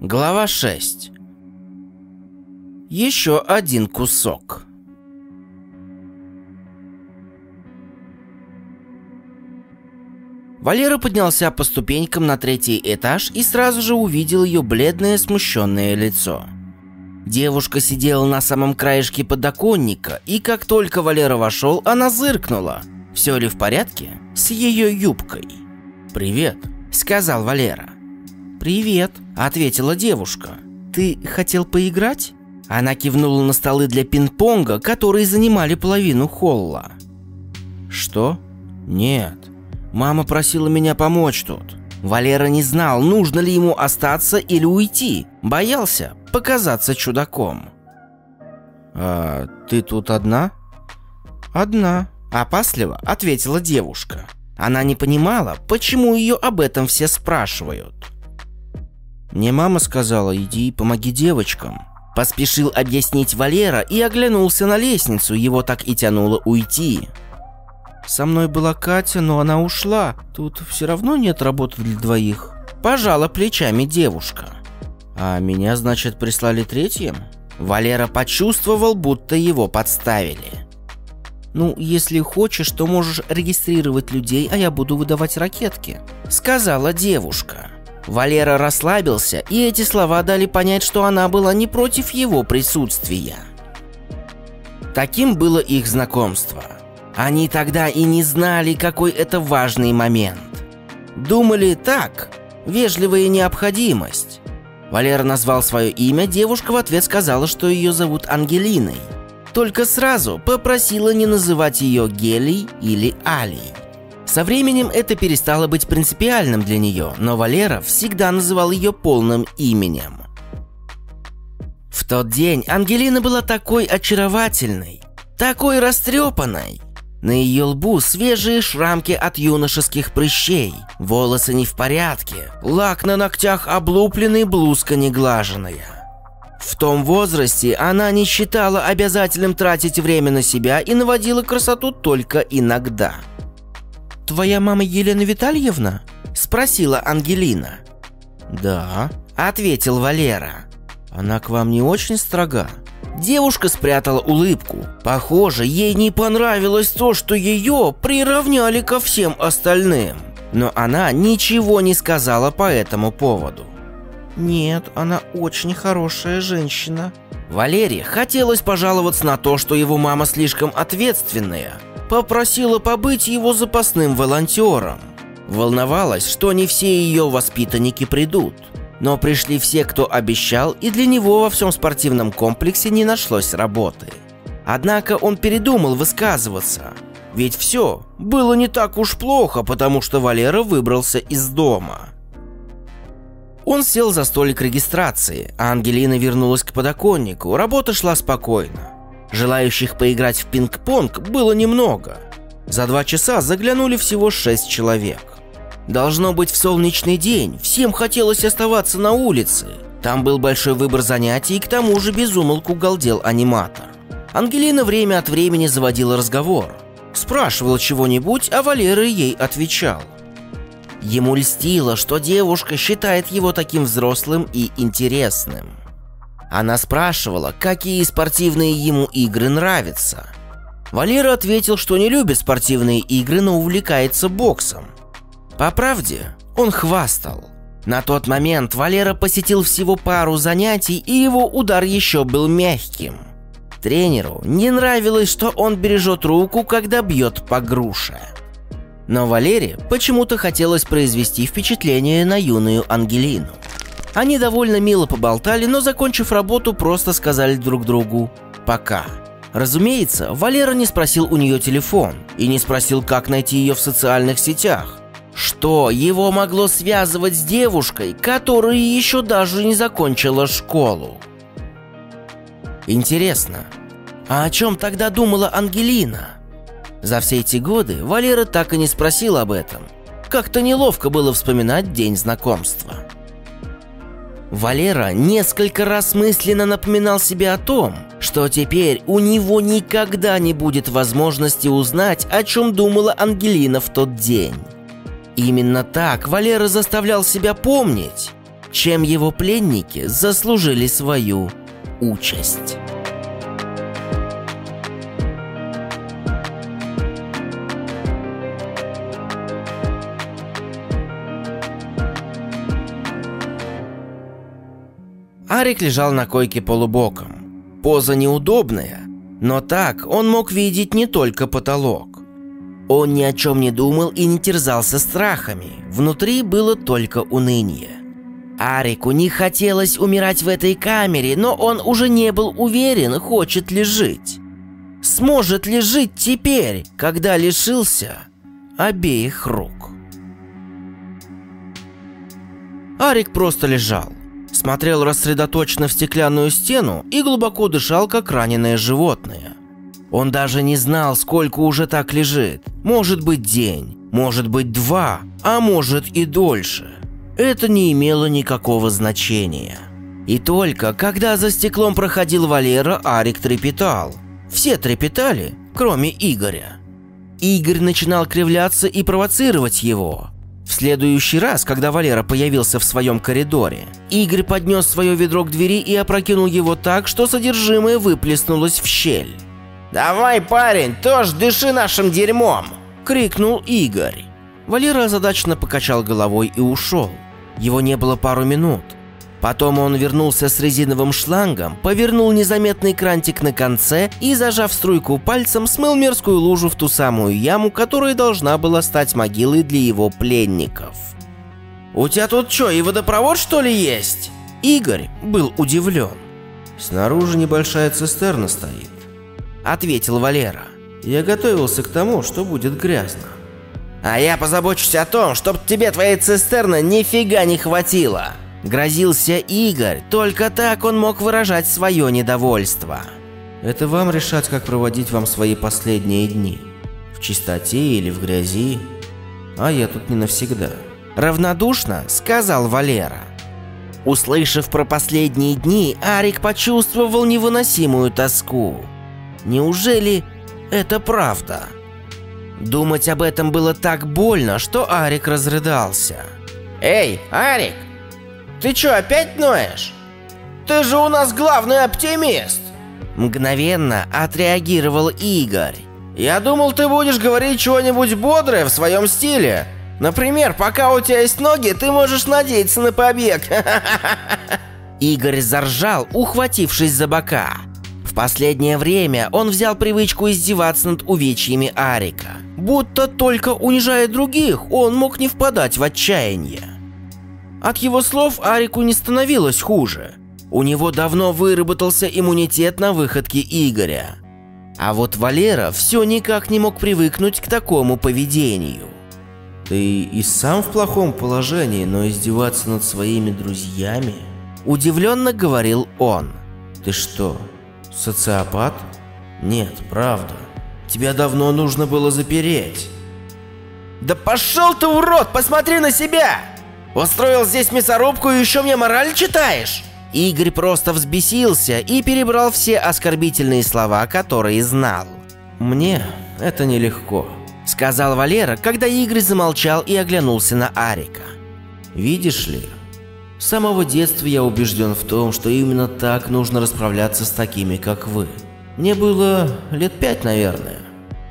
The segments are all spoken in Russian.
Глава 6 Еще один кусок Валера поднялся по ступенькам на третий этаж и сразу же увидел ее бледное смущенное лицо. Девушка сидела на самом краешке подоконника, и как только Валера вошел, она зыркнула. Все ли в порядке с ее юбкой? «Привет», — сказал Валера. «Привет», — ответила девушка. «Ты хотел поиграть?» Она кивнула на столы для пинг-понга, которые занимали половину холла. «Что? Нет. Мама просила меня помочь тут». Валера не знал, нужно ли ему остаться или уйти. Боялся показаться чудаком. «А ты тут одна?» «Одна», — опасливо ответила девушка. Она не понимала, почему ее об этом все спрашивают. Мне мама сказала, иди и помоги девочкам. Поспешил объяснить Валера и оглянулся на лестницу, его так и тянуло уйти. Со мной была Катя, но она ушла. Тут все равно нет работы для двоих. Пожала плечами девушка. А меня, значит, прислали третьим? Валера почувствовал, будто его подставили. «Ну, если хочешь, то можешь регистрировать людей, а я буду выдавать ракетки», — сказала девушка. Валера расслабился, и эти слова дали понять, что она была не против его присутствия. Таким было их знакомство. Они тогда и не знали, какой это важный момент. Думали так, вежливая необходимость. Валера назвал свое имя, девушка в ответ сказала, что ее зовут Ангелиной. Только сразу попросила не называть ее Гелей или Алей. Со временем это перестало быть принципиальным для нее, но Валера всегда называл ее полным именем. В тот день Ангелина была такой очаровательной, такой растрепанной. На ее лбу свежие шрамки от юношеских прыщей, волосы не в порядке, лак на ногтях облупленный, блузка неглаженная. В том возрасте она не считала обязательным тратить время на себя и наводила красоту только иногда – «Твоя мама Елена Витальевна?» – спросила Ангелина. «Да», – ответил Валера. «Она к вам не очень строга?» Девушка спрятала улыбку. Похоже, ей не понравилось то, что ее приравняли ко всем остальным. Но она ничего не сказала по этому поводу. «Нет, она очень хорошая женщина». Валерии хотелось пожаловаться на то, что его мама слишком ответственная, попросила побыть его запасным волонтером. Волновалась, что не все ее воспитанники придут. Но пришли все, кто обещал, и для него во всем спортивном комплексе не нашлось работы. Однако он передумал высказываться. Ведь все было не так уж плохо, потому что Валера выбрался из дома. Он сел за столик регистрации, а Ангелина вернулась к подоконнику. Работа шла спокойно. Желающих поиграть в пинг-понг было немного. За два часа заглянули всего шесть человек. Должно быть в солнечный день, всем хотелось оставаться на улице. Там был большой выбор занятий, и к тому же безумолку галдел аниматор. Ангелина время от времени заводила разговор. Спрашивала чего-нибудь, а Валера ей отвечал. Ему льстило, что девушка считает его таким взрослым и интересным. Она спрашивала, какие спортивные ему игры нравятся. Валера ответил, что не любит спортивные игры, но увлекается боксом. По правде, он хвастал. На тот момент Валера посетил всего пару занятий, и его удар еще был мягким. Тренеру не нравилось, что он бережет руку, когда бьет по груше. Но Валере почему-то хотелось произвести впечатление на юную Ангелину. Они довольно мило поболтали, но закончив работу, просто сказали друг другу «пока». Разумеется, Валера не спросил у нее телефон и не спросил, как найти ее в социальных сетях. Что его могло связывать с девушкой, которая еще даже не закончила школу? Интересно, а о чем тогда думала Ангелина? За все эти годы Валера так и не спросил об этом. Как-то неловко было вспоминать день знакомства. Валера несколько раз мысленно напоминал себе о том, что теперь у него никогда не будет возможности узнать, о чем думала Ангелина в тот день. Именно так Валера заставлял себя помнить, чем его пленники заслужили свою участь. Арик лежал на койке полубоком. Поза неудобная, но так он мог видеть не только потолок. Он ни о чем не думал и не терзался страхами. Внутри было только уныние. Арику не хотелось умирать в этой камере, но он уже не был уверен, хочет ли жить. Сможет ли жить теперь, когда лишился обеих рук? Арик просто лежал, смотрел рассредоточенно в стеклянную стену и глубоко дышал, как раненое животное. Он даже не знал, сколько уже так лежит. Может быть день, может быть два, а может и дольше. Это не имело никакого значения. И только когда за стеклом проходил Валера, Арик трепетал. Все трепетали, кроме Игоря. Игорь начинал кривляться и провоцировать его. В следующий раз, когда Валера появился в своем коридоре, Игорь поднес свое ведро к двери и опрокинул его так, что содержимое выплеснулось в щель. «Давай, парень, тоже дыши нашим дерьмом!» — крикнул Игорь. Валера озадаченно покачал головой и ушел. Его не было пару минут. Потом он вернулся с резиновым шлангом, повернул незаметный крантик на конце и, зажав струйку пальцем, смыл мерзкую лужу в ту самую яму, которая должна была стать могилой для его пленников. «У тебя тут что, и водопровод что ли есть?» Игорь был удивлен. «Снаружи небольшая цистерна стоит ответил Валера. Я готовился к тому, что будет грязно. А я позабочусь о том, чтоб тебе твоей цистерны нифига не хватило. Грозился Игорь, только так он мог выражать свое недовольство. Это вам решать, как проводить вам свои последние дни. В чистоте или в грязи. А я тут не навсегда. Равнодушно сказал Валера. Услышав про последние дни, Арик почувствовал невыносимую тоску. Неужели это правда? Думать об этом было так больно, что Арик разрыдался. «Эй, Арик! Ты чё, опять ноешь? Ты же у нас главный оптимист!» Мгновенно отреагировал Игорь. «Я думал, ты будешь говорить чего-нибудь бодрое в своем стиле. Например, пока у тебя есть ноги, ты можешь надеяться на побег. Игорь заржал, ухватившись за бока. В последнее время он взял привычку издеваться над увечьями Арика. Будто только унижая других, он мог не впадать в отчаяние. От его слов Арику не становилось хуже. У него давно выработался иммунитет на выходки Игоря. А вот Валера все никак не мог привыкнуть к такому поведению. «Ты и сам в плохом положении, но издеваться над своими друзьями?» Удивленно говорил он. «Ты что, Социопат? Нет, правда. Тебя давно нужно было запереть. Да пошел ты, урод, посмотри на себя! Устроил здесь мясорубку и еще мне мораль читаешь? Игорь просто взбесился и перебрал все оскорбительные слова, которые знал. «Мне это нелегко», — сказал Валера, когда Игорь замолчал и оглянулся на Арика. «Видишь ли, с самого детства я убежден в том, что именно так нужно расправляться с такими, как вы. Мне было лет пять, наверное.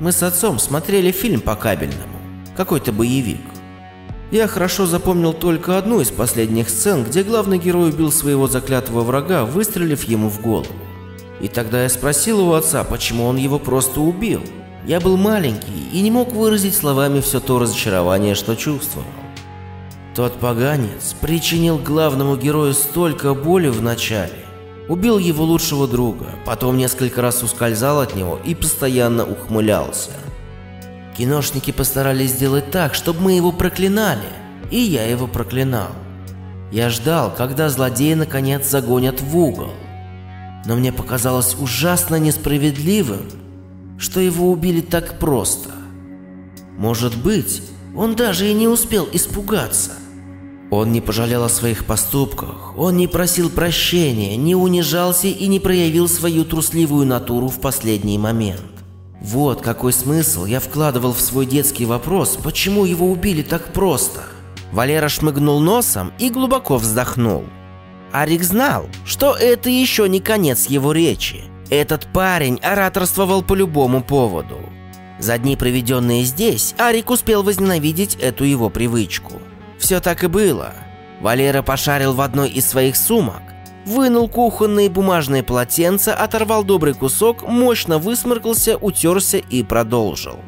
Мы с отцом смотрели фильм по кабельному. Какой-то боевик. Я хорошо запомнил только одну из последних сцен, где главный герой убил своего заклятого врага, выстрелив ему в голову. И тогда я спросил у отца, почему он его просто убил. Я был маленький и не мог выразить словами все то разочарование, что чувствовал. Тот поганец причинил главному герою столько боли в начале. Убил его лучшего друга, потом несколько раз ускользал от него и постоянно ухмылялся. Киношники постарались сделать так, чтобы мы его проклинали, и я его проклинал. Я ждал, когда злодея наконец загонят в угол. Но мне показалось ужасно несправедливым, что его убили так просто. Может быть, он даже и не успел испугаться. Он не пожалел о своих поступках, он не просил прощения, не унижался и не проявил свою трусливую натуру в последний момент. Вот какой смысл я вкладывал в свой детский вопрос, почему его убили так просто. Валера шмыгнул носом и глубоко вздохнул. Арик знал, что это еще не конец его речи. Этот парень ораторствовал по любому поводу. За дни, проведенные здесь, Арик успел возненавидеть эту его привычку. Все так и было. Валера пошарил в одной из своих сумок, вынул кухонные бумажные полотенца, оторвал добрый кусок, мощно высморкался, утерся и продолжил.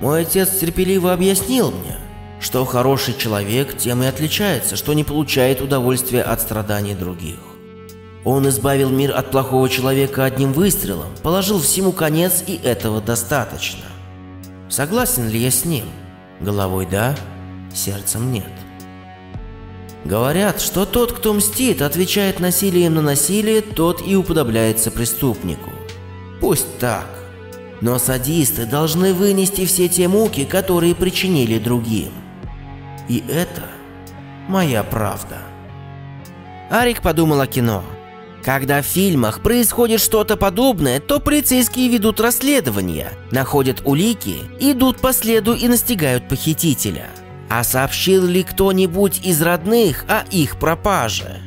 Мой отец терпеливо объяснил мне, что хороший человек тем и отличается, что не получает удовольствия от страданий других. Он избавил мир от плохого человека одним выстрелом, положил всему конец, и этого достаточно. Согласен ли я с ним? Головой да, сердцем нет. Говорят, что тот, кто мстит, отвечает насилием на насилие, тот и уподобляется преступнику. Пусть так. Но садисты должны вынести все те муки, которые причинили другим. И это моя правда. Арик подумал о кино. Когда в фильмах происходит что-то подобное, то полицейские ведут расследование, находят улики, идут по следу и настигают похитителя – а сообщил ли кто-нибудь из родных о их пропаже?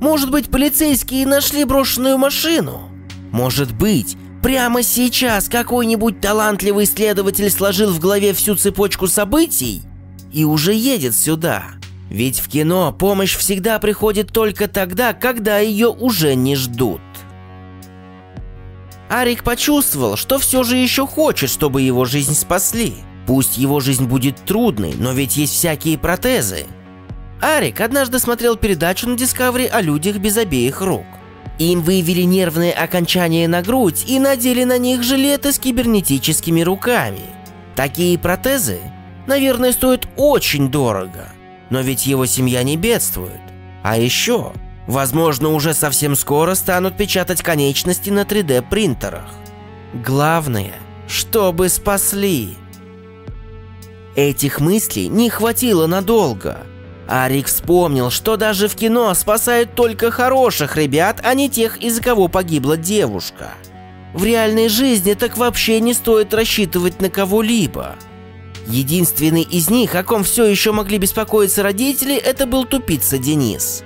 Может быть, полицейские нашли брошенную машину? Может быть, прямо сейчас какой-нибудь талантливый следователь сложил в голове всю цепочку событий и уже едет сюда? Ведь в кино помощь всегда приходит только тогда, когда ее уже не ждут. Арик почувствовал, что все же еще хочет, чтобы его жизнь спасли – Пусть его жизнь будет трудной, но ведь есть всякие протезы. Арик однажды смотрел передачу на Discovery о людях без обеих рук. Им вывели нервные окончания на грудь и надели на них жилеты с кибернетическими руками. Такие протезы, наверное, стоят очень дорого. Но ведь его семья не бедствует. А еще, возможно, уже совсем скоро станут печатать конечности на 3D принтерах. Главное, чтобы спасли. Этих мыслей не хватило надолго. Арик вспомнил, что даже в кино спасают только хороших ребят, а не тех, из-за кого погибла девушка. В реальной жизни так вообще не стоит рассчитывать на кого-либо. Единственный из них, о ком все еще могли беспокоиться родители, это был тупица Денис.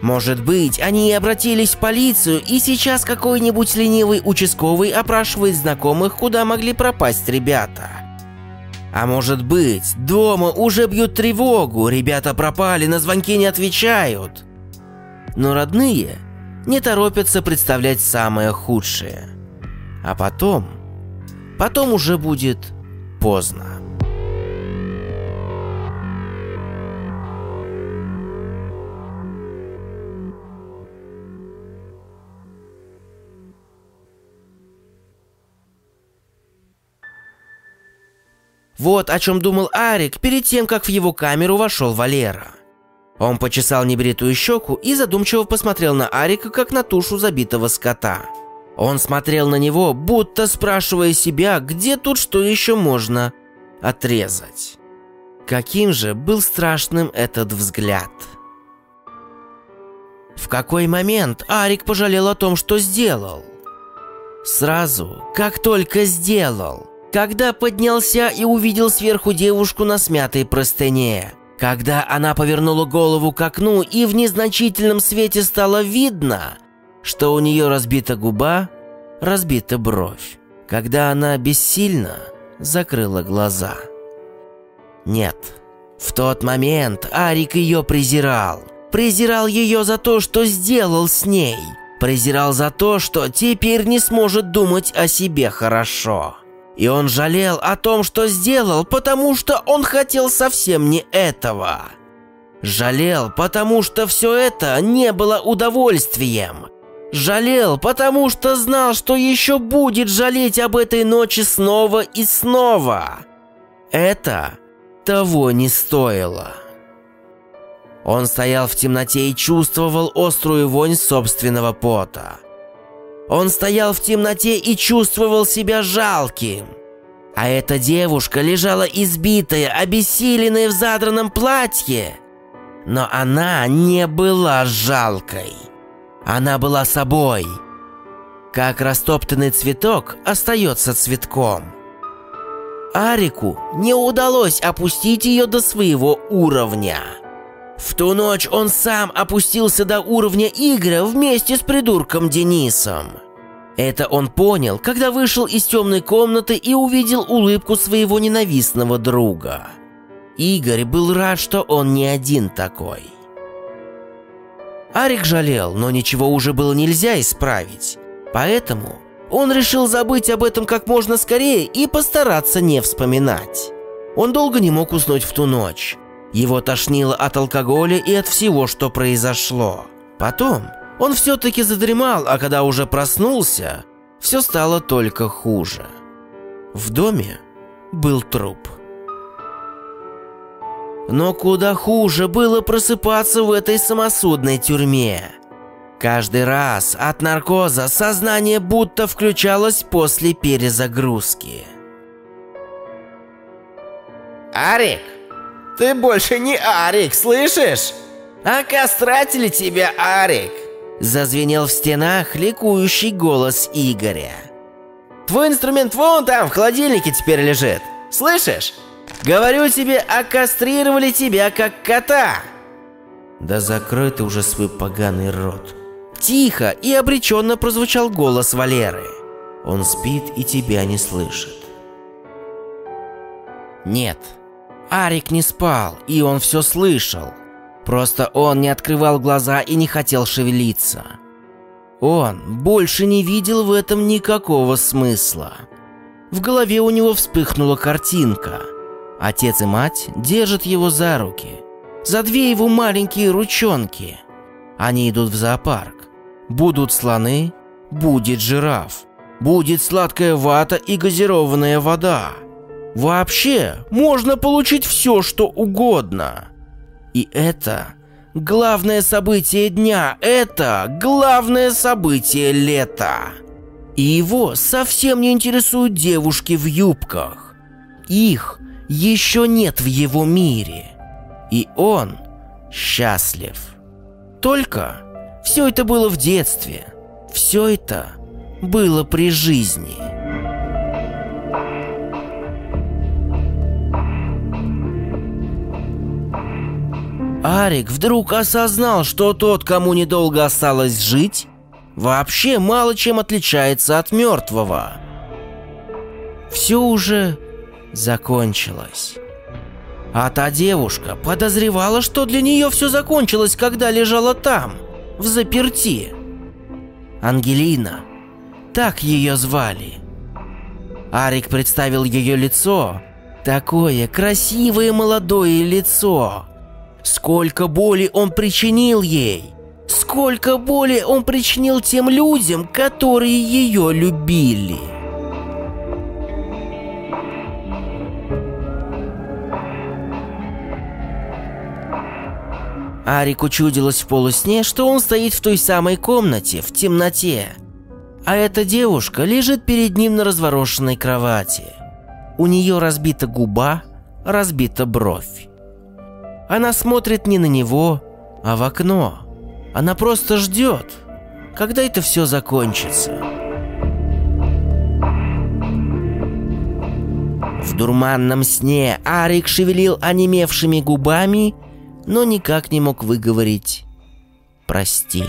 Может быть, они и обратились в полицию, и сейчас какой-нибудь ленивый участковый опрашивает знакомых, куда могли пропасть ребята. А может быть, дома уже бьют тревогу, ребята пропали, на звонки не отвечают. Но родные не торопятся представлять самое худшее. А потом, потом уже будет поздно. Вот о чем думал Арик перед тем, как в его камеру вошел Валера. Он почесал небритую щеку и задумчиво посмотрел на Арика, как на тушу забитого скота. Он смотрел на него, будто спрашивая себя, где тут что еще можно отрезать. Каким же был страшным этот взгляд. В какой момент Арик пожалел о том, что сделал? Сразу, как только сделал – когда поднялся и увидел сверху девушку на смятой простыне. Когда она повернула голову к окну и в незначительном свете стало видно, что у нее разбита губа, разбита бровь. Когда она бессильно закрыла глаза. Нет, в тот момент Арик ее презирал. Презирал ее за то, что сделал с ней. Презирал за то, что теперь не сможет думать о себе хорошо. И он жалел о том, что сделал, потому что он хотел совсем не этого. Жалел, потому что все это не было удовольствием. Жалел, потому что знал, что еще будет жалеть об этой ночи снова и снова. Это того не стоило. Он стоял в темноте и чувствовал острую вонь собственного пота. Он стоял в темноте и чувствовал себя жалким. А эта девушка лежала избитая, обессиленная в задранном платье. Но она не была жалкой. Она была собой. как растоптанный цветок остается цветком. Арику не удалось опустить ее до своего уровня. В ту ночь он сам опустился до уровня Игоря вместе с придурком Денисом. Это он понял, когда вышел из темной комнаты и увидел улыбку своего ненавистного друга. Игорь был рад, что он не один такой. Арик жалел, но ничего уже было нельзя исправить. Поэтому он решил забыть об этом как можно скорее и постараться не вспоминать. Он долго не мог уснуть в ту ночь. Его тошнило от алкоголя и от всего, что произошло. Потом он все-таки задремал, а когда уже проснулся, все стало только хуже. В доме был труп. Но куда хуже было просыпаться в этой самосудной тюрьме. Каждый раз от наркоза сознание будто включалось после перезагрузки. Арик, ты больше не Арик, слышишь? А кастратили тебя, Арик. Зазвенел в стенах ликующий голос Игоря. Твой инструмент вон там, в холодильнике теперь лежит. Слышишь? Говорю тебе, окастрировали тебя как кота. Да закрой ты уже свой поганый рот. Тихо и обреченно прозвучал голос Валеры. Он спит и тебя не слышит. Нет, Арик не спал, и он все слышал. Просто он не открывал глаза и не хотел шевелиться. Он больше не видел в этом никакого смысла. В голове у него вспыхнула картинка. Отец и мать держат его за руки. За две его маленькие ручонки. Они идут в зоопарк. Будут слоны, будет жираф. Будет сладкая вата и газированная вода. Вообще, можно получить все, что угодно. И это главное событие дня, это главное событие лета. И его совсем не интересуют девушки в юбках. Их еще нет в его мире. И он счастлив. Только все это было в детстве. Все это было при жизни. Арик вдруг осознал, что тот, кому недолго осталось жить, вообще мало чем отличается от мертвого. Все уже закончилось. А та девушка подозревала, что для нее все закончилось, когда лежала там, в заперти. Ангелина. Так ее звали. Арик представил ее лицо. Такое красивое молодое лицо. Сколько боли он причинил ей! Сколько боли он причинил тем людям, которые ее любили! Арику чудилось в полусне, что он стоит в той самой комнате, в темноте. А эта девушка лежит перед ним на разворошенной кровати. У нее разбита губа, разбита бровь. Она смотрит не на него, а в окно. Она просто ждет, когда это все закончится. В дурманном сне Арик шевелил онемевшими губами, но никак не мог выговорить «прости».